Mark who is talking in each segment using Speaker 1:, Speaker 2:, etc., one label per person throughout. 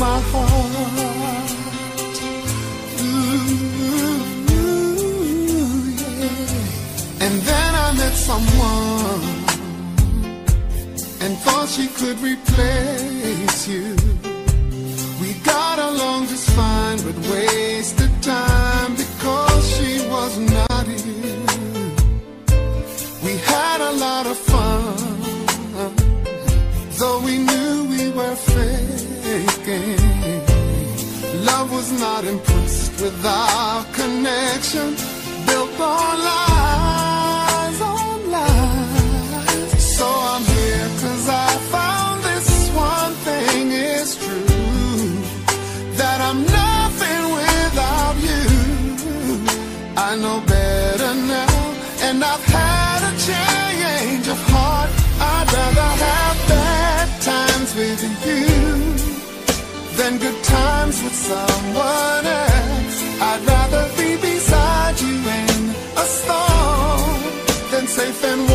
Speaker 1: my heart.
Speaker 2: Ooh, yeah. And then I met someone and thought she could replace you. We got along just fine, but way. not impressed with our connection built on lies. good times with someone else. I'd rather be beside you in a storm than safe and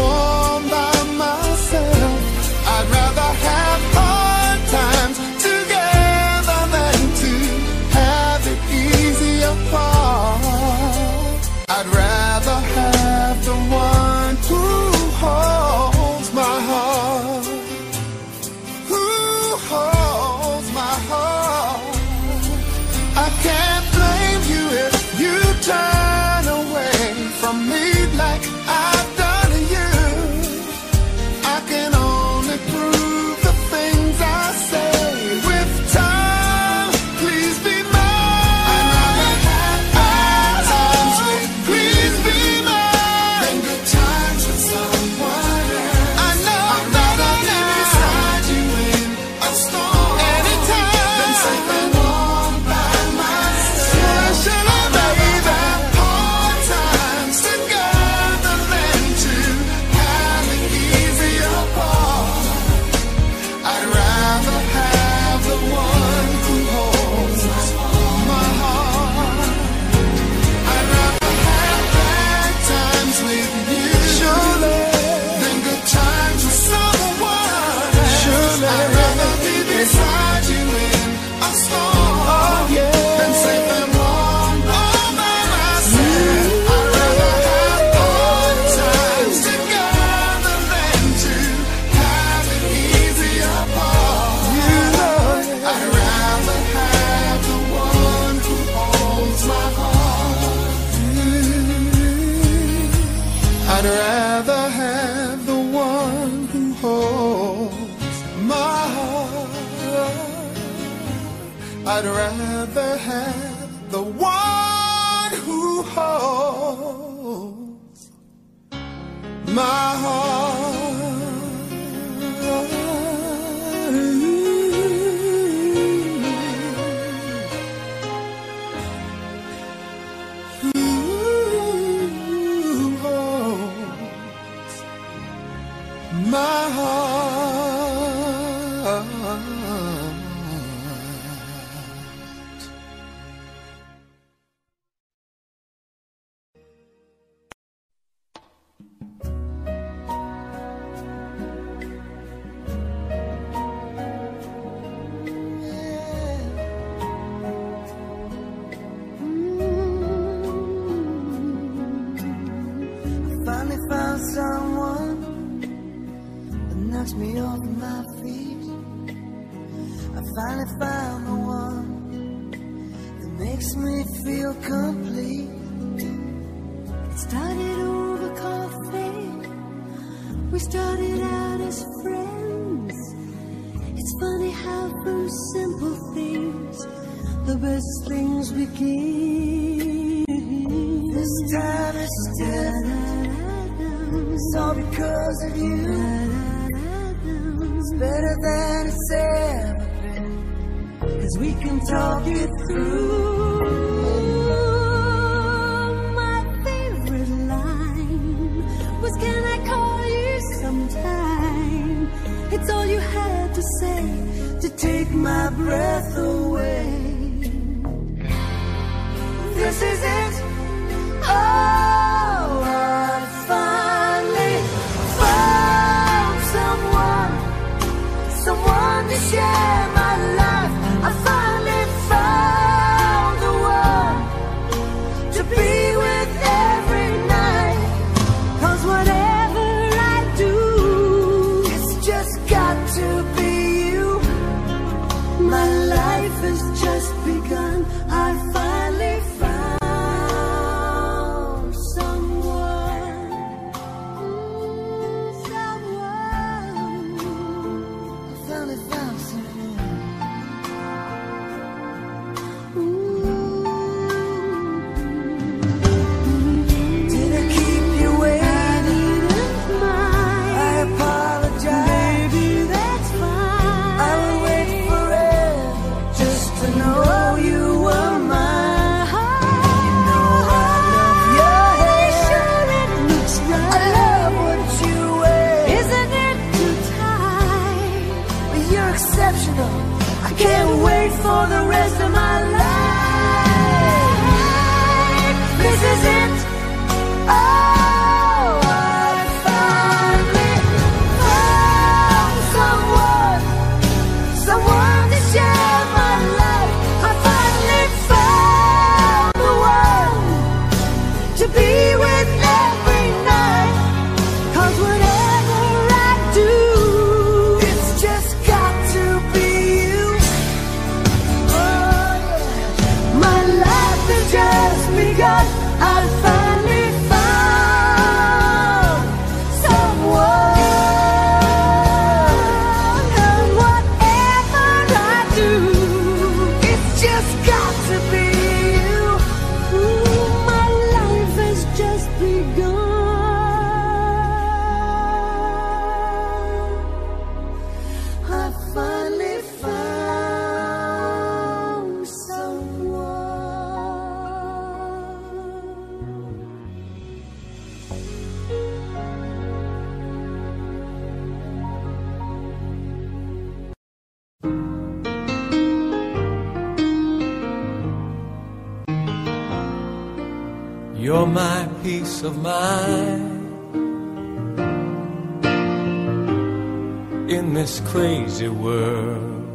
Speaker 3: crazy world.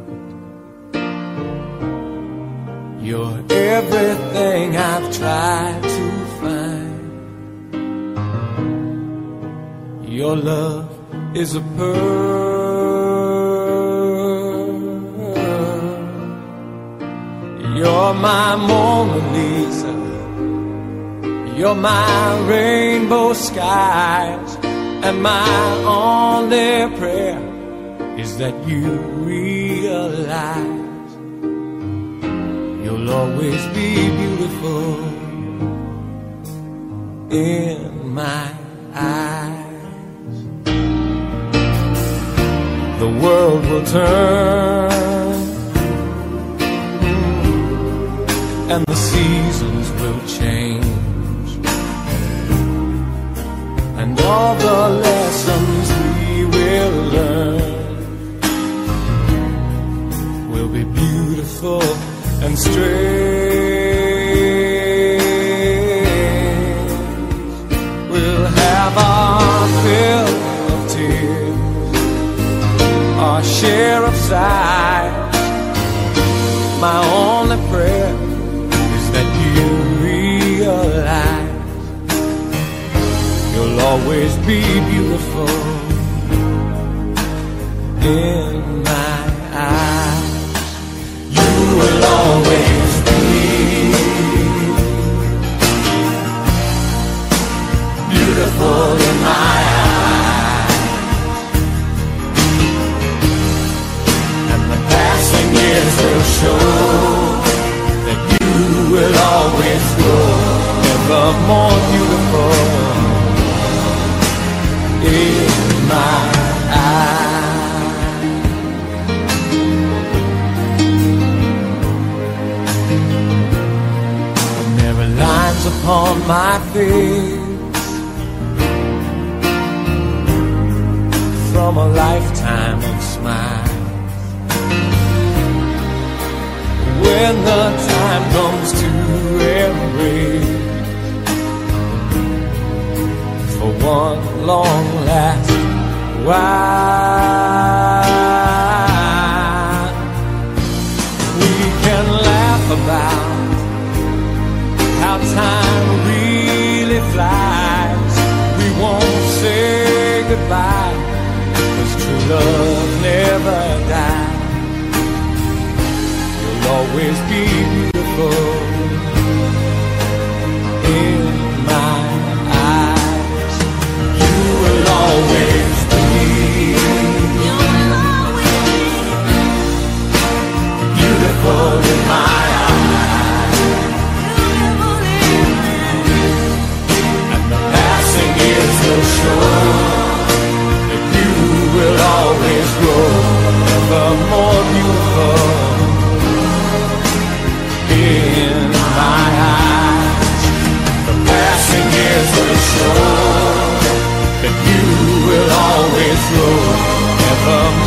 Speaker 3: You're everything I've tried to find. Your love is a pearl. You're my Mona Lisa. You're my rainbow skies and my only prayer you realize you'll always be beautiful in my eyes. The world will turn and the seasons will change, and all the lessons we will learn. peaceful and strange. We'll have our fill of tears, our share of sighs. My only prayer is that you realize you'll always be beautiful. Yeah. show that you will always grow ever more beautiful in my eyes. There are lines upon my face. From a lifetime when the time comes to embrace for one long last while. the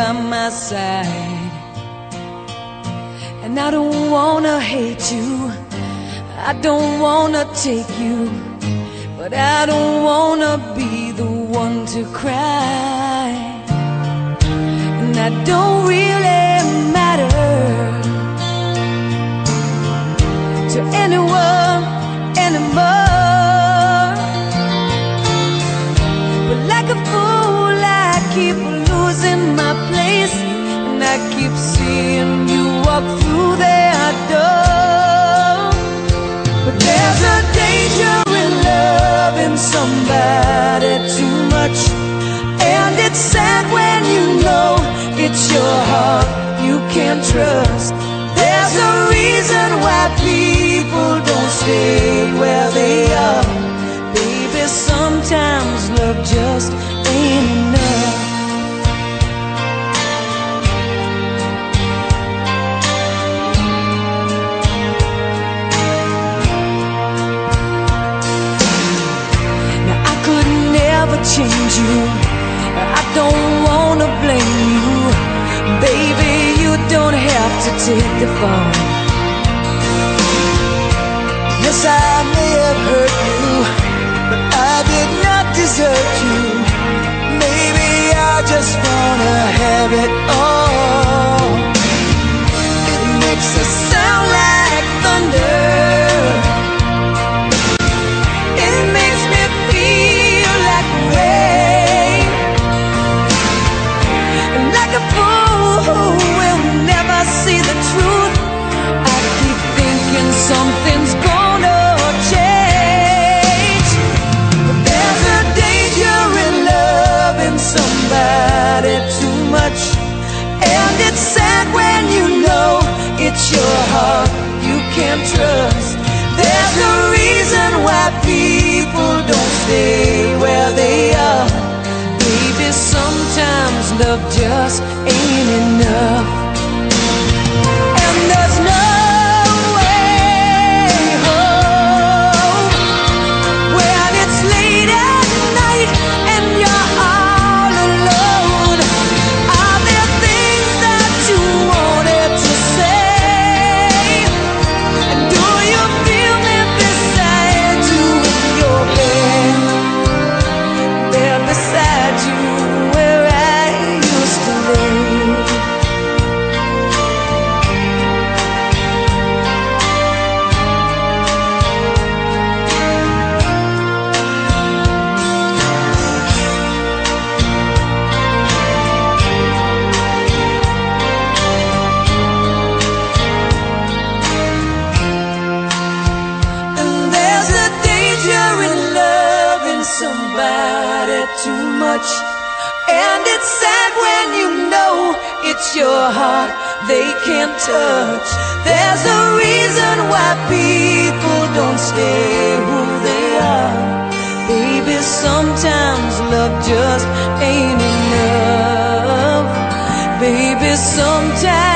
Speaker 1: by my side. And I don't wanna hate you, I don't wanna take you, but I don't wanna be the one to cry. And I don't really matter to anyone anymore. But like a fool, I keep seeing you walk through that door. But there's a danger in loving somebody too much, and it's sad when you know it's your heart you can't trust. There's a reason why people don't stay where they are. Baby, sometimes love just ain't you. I don't wanna blame you. Baby, you don't have to take the fall.
Speaker 4: Yes, I may have hurt you, but I did not desert you. Maybe I just wanna have it all. It makes us sound like
Speaker 1: your heart you can't trust. There's a reason why people don't stay where they are. Baby, sometimes love just ain't enough. Your heart they can't touch. There's a reason why people don't stay who they are. Baby, sometimes love just ain't enough. Baby, sometimes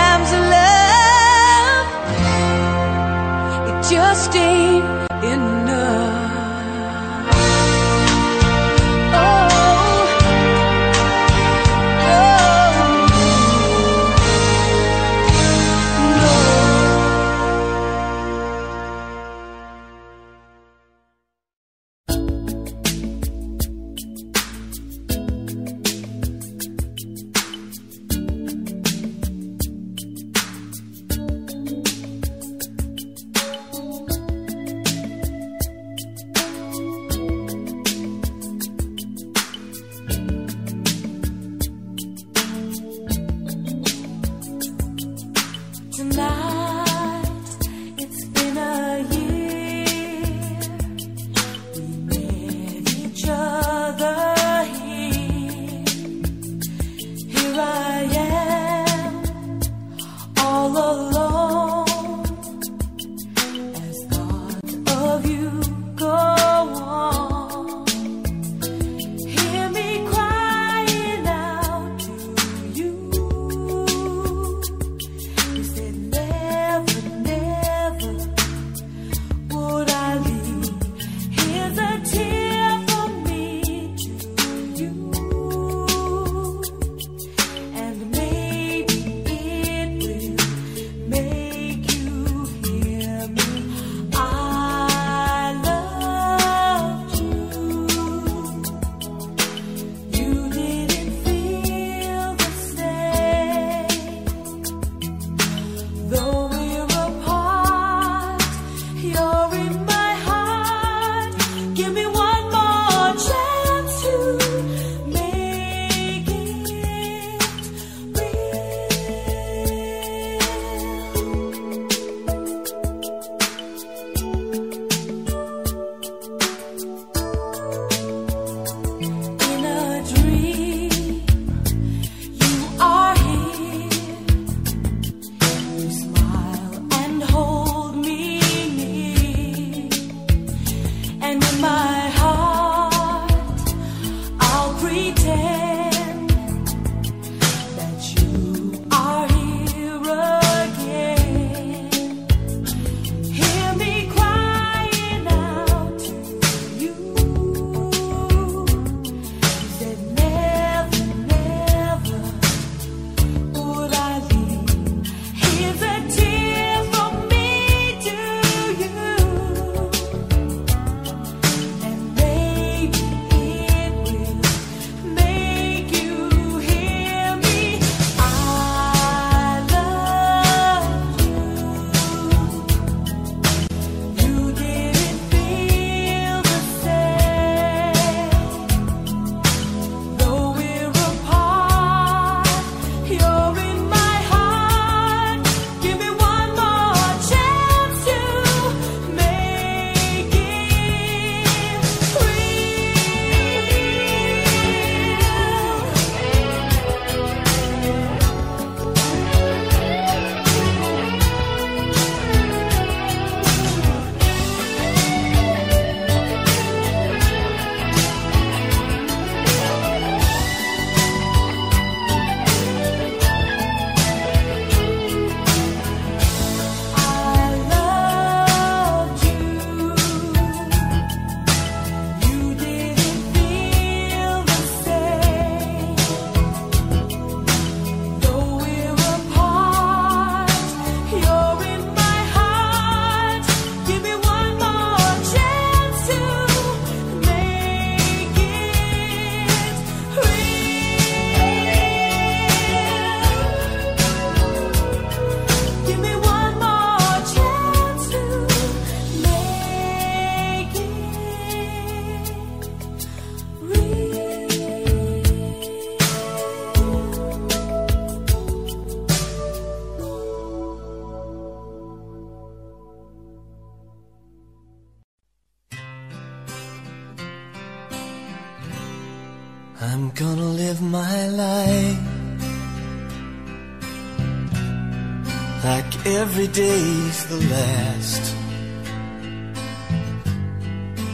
Speaker 4: day's the last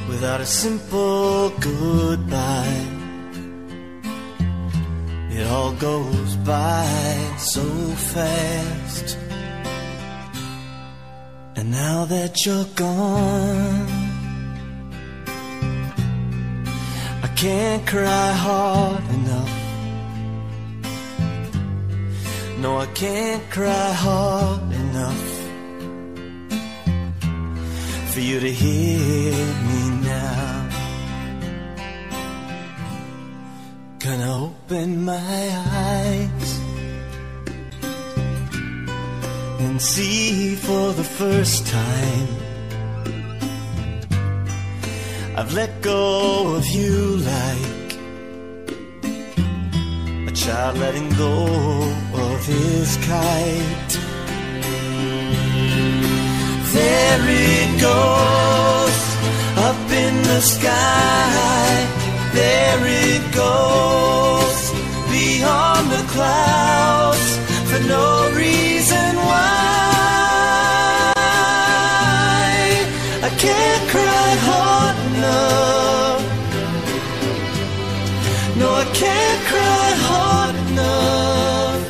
Speaker 4: without a simple goodbye. It all goes by so fast, and now that you're here. goes beyond the clouds for no reason why. I can't cry hard enough. No, I can't cry hard enough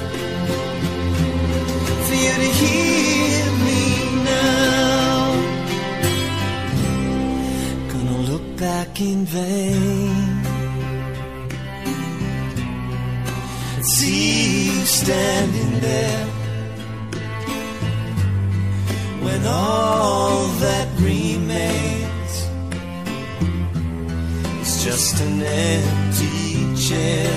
Speaker 4: for you to hear me now. Gonna look back in vain standing there when all that remains is just an empty chair.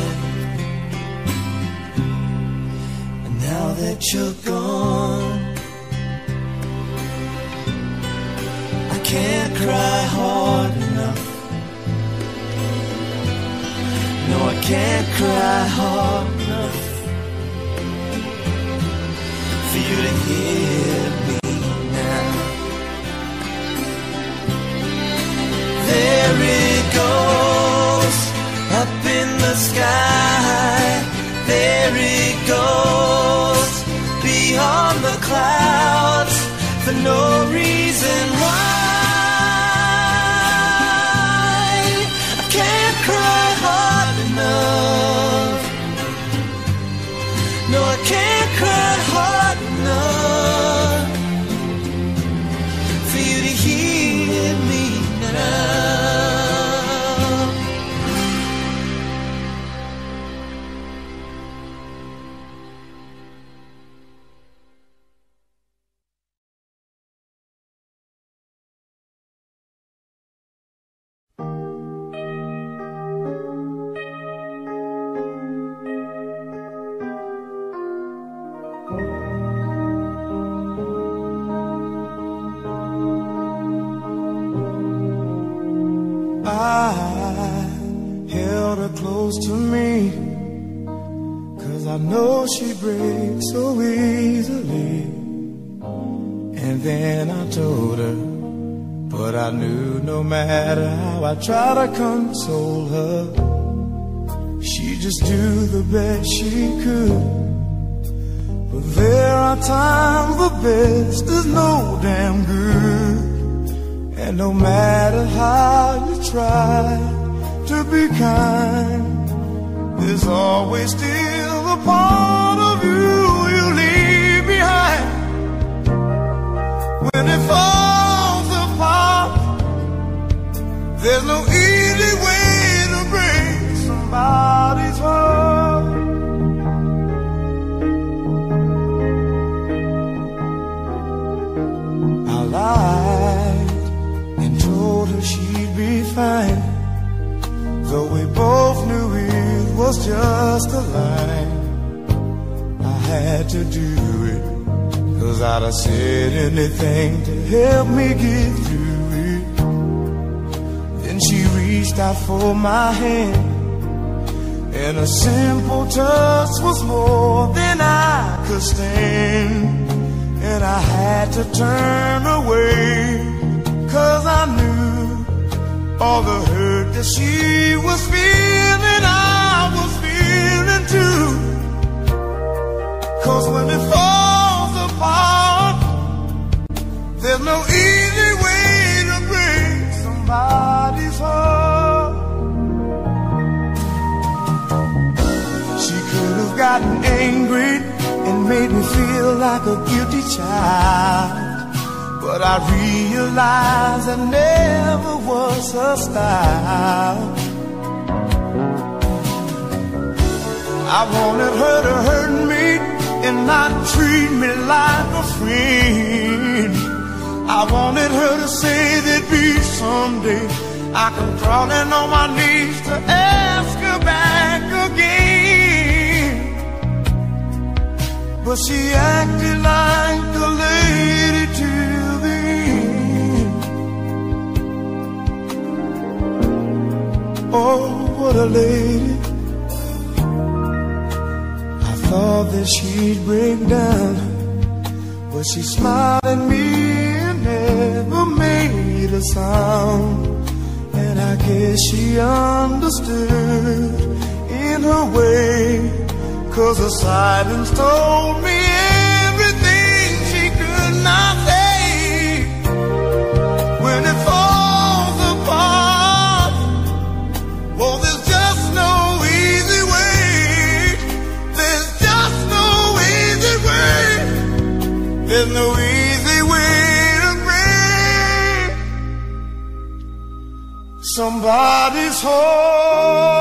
Speaker 4: And now that you're gone, I can't cry hard enough. No, I can't cry hard. for you to hear me now. There it goes, up in the sky. There it goes, beyond the clouds, for no reason why.
Speaker 5: Like a guilty child. But I realized I never was her style. I wanted her to hurt me and not treat me like a friend. I wanted her to say that be someday I come crawling on my knees to ask her back But she acted like a lady till the end. Oh, what a lady. I thought that she'd break down, but she smiled at me and never made a sound. And I guess she understood in her way, cause her silence told me everything she could not say. When it falls apart, well, there's just no easy way. There's just no easy way. There's no easy way to break somebody's heart.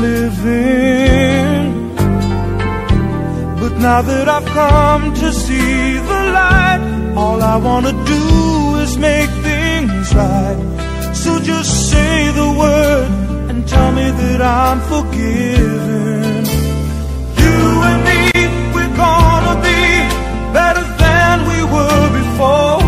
Speaker 5: Living. But now that I've come to see the light, all I wanna do is make things right. So just say the word and tell me that I'm forgiven. You and me, we're gonna be better than we were before.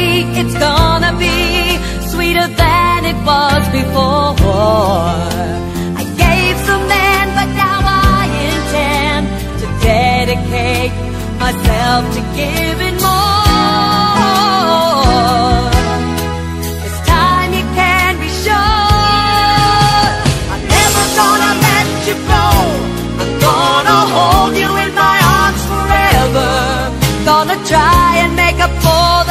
Speaker 1: it's gonna be sweeter than it was before. I gave some then, but now I intend to dedicate myself to giving more. This time you can be sure I'm never gonna let you go. I'm gonna hold you in my arms forever. Gonna try and make up for the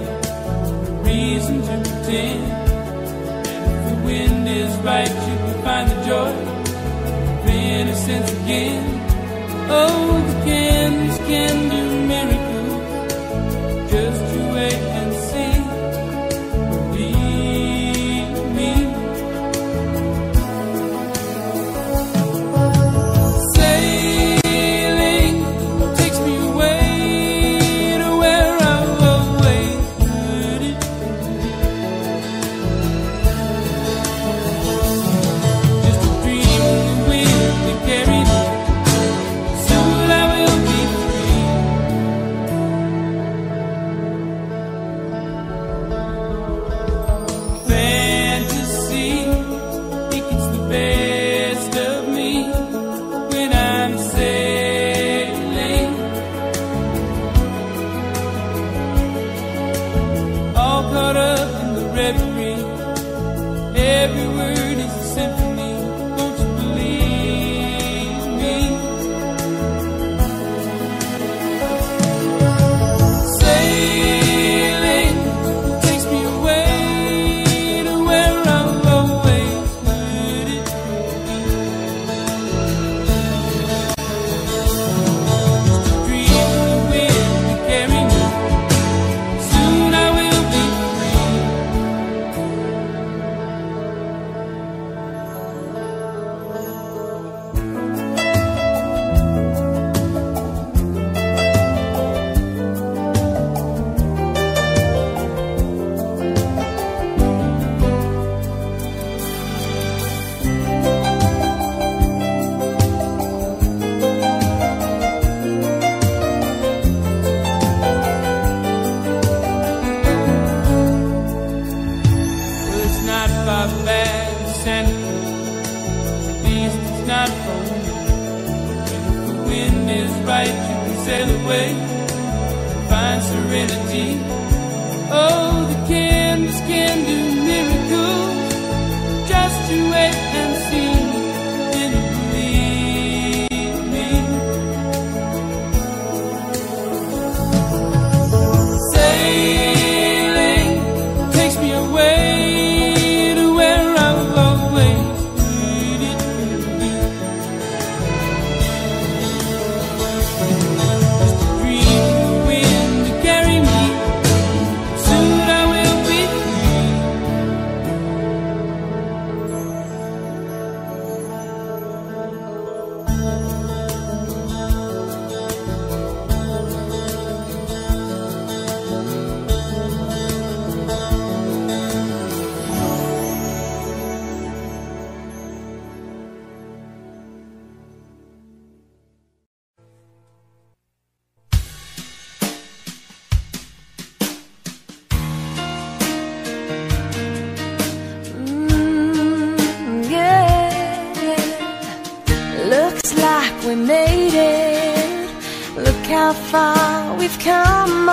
Speaker 6: sin. If the wind is right, you can find the joy of innocence again. Oh, the candles
Speaker 1: kindle.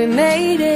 Speaker 1: we made it.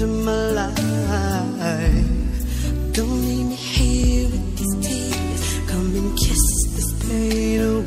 Speaker 6: into my life. Don't
Speaker 7: leave me here with these tears. Come and kiss this pain away.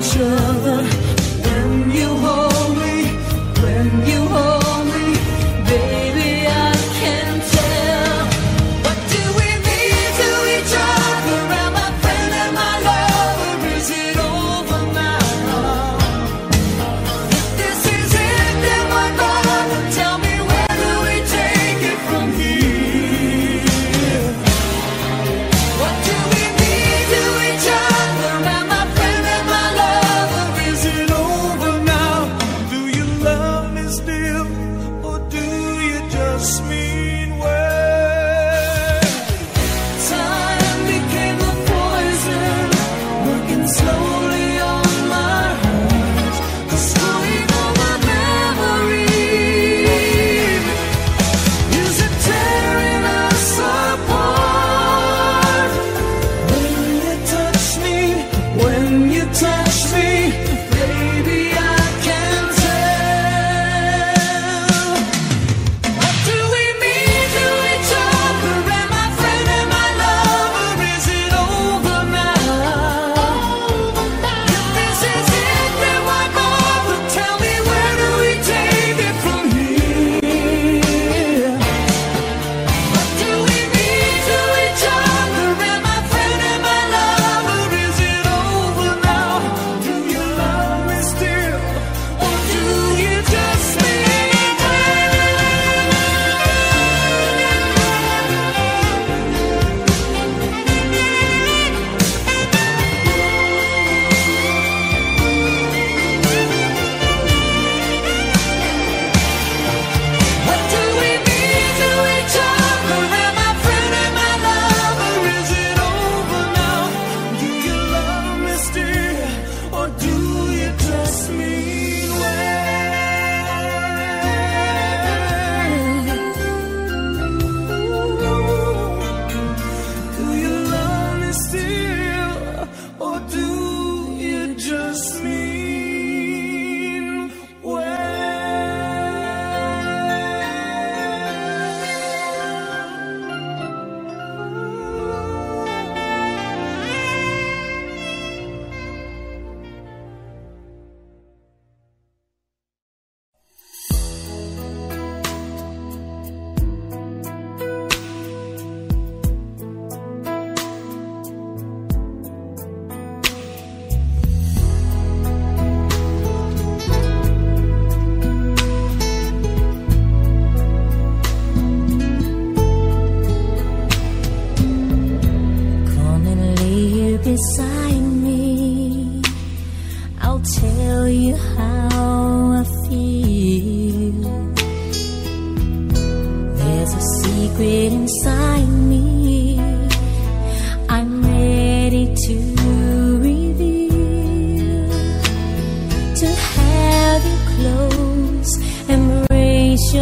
Speaker 5: Each other?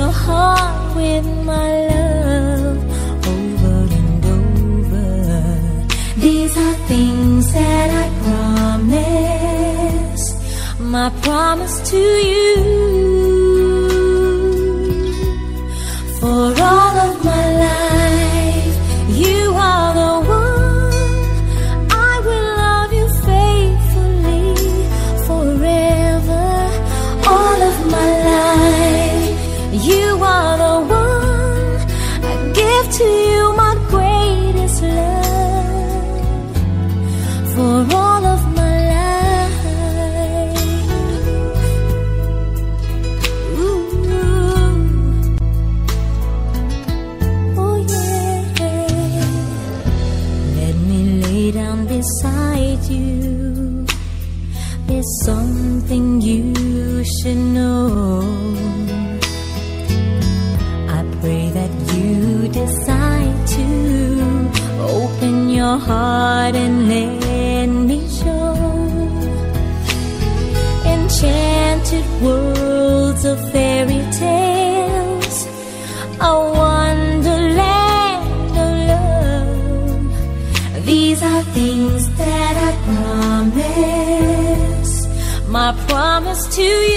Speaker 1: with my love over and over. These are things that I promise, my promise to you. For all and let me show enchanted worlds of fairy tales, a wonderland of love. These are things that I promise, my promise to you.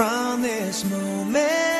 Speaker 1: from this moment.